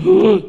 아!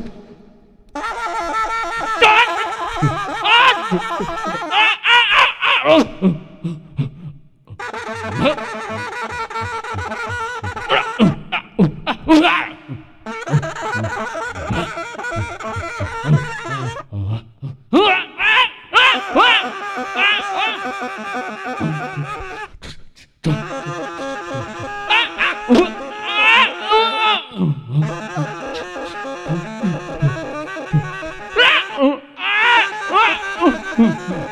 Uh-huh. Mm-hmm.